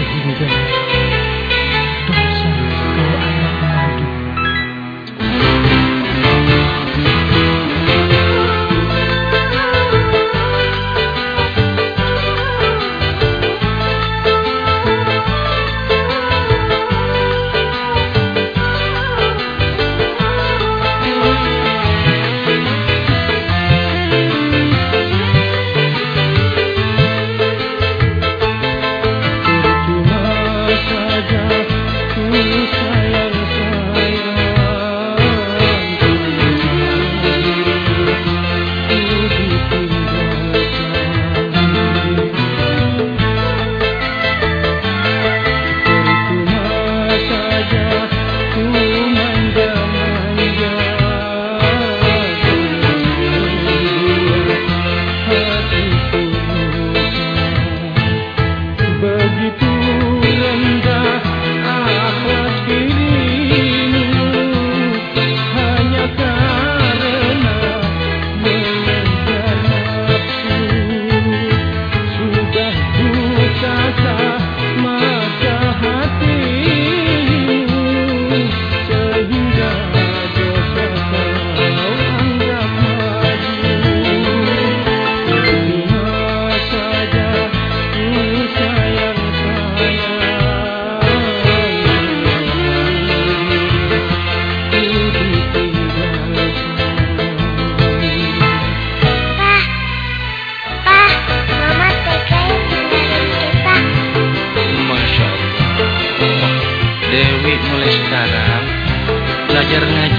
Mr. you Dreams.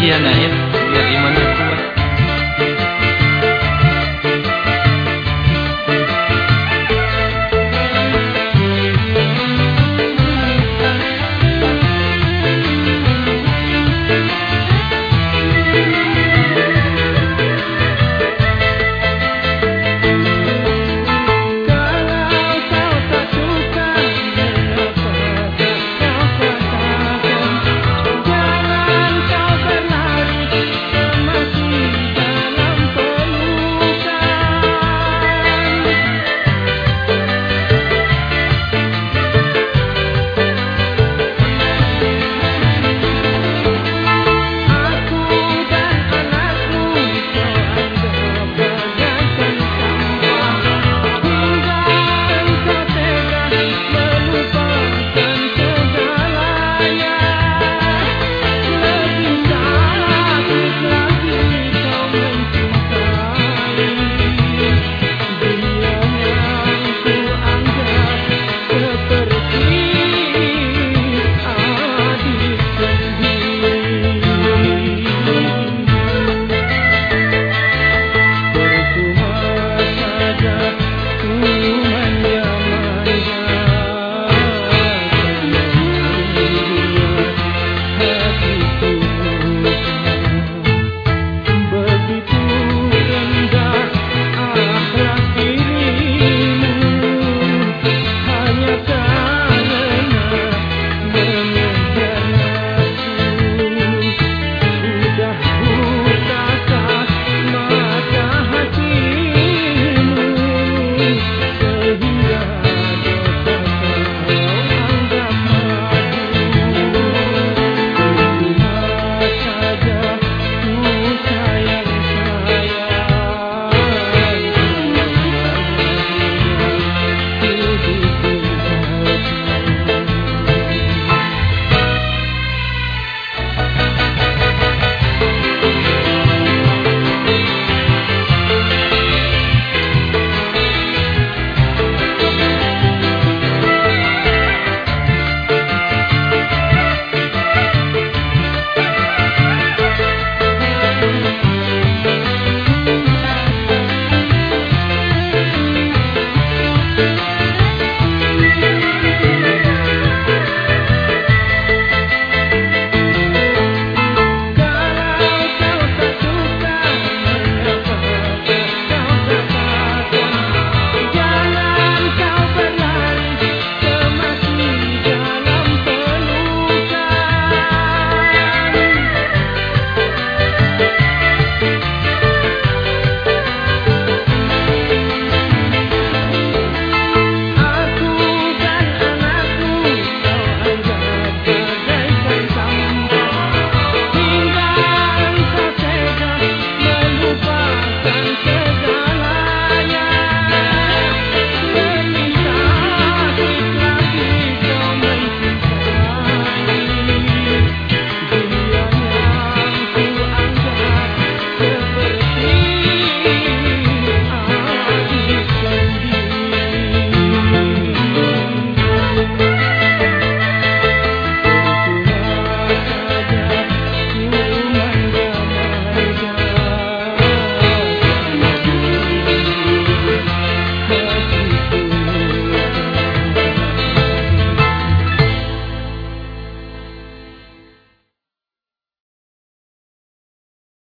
Nak ya biar imannya kuat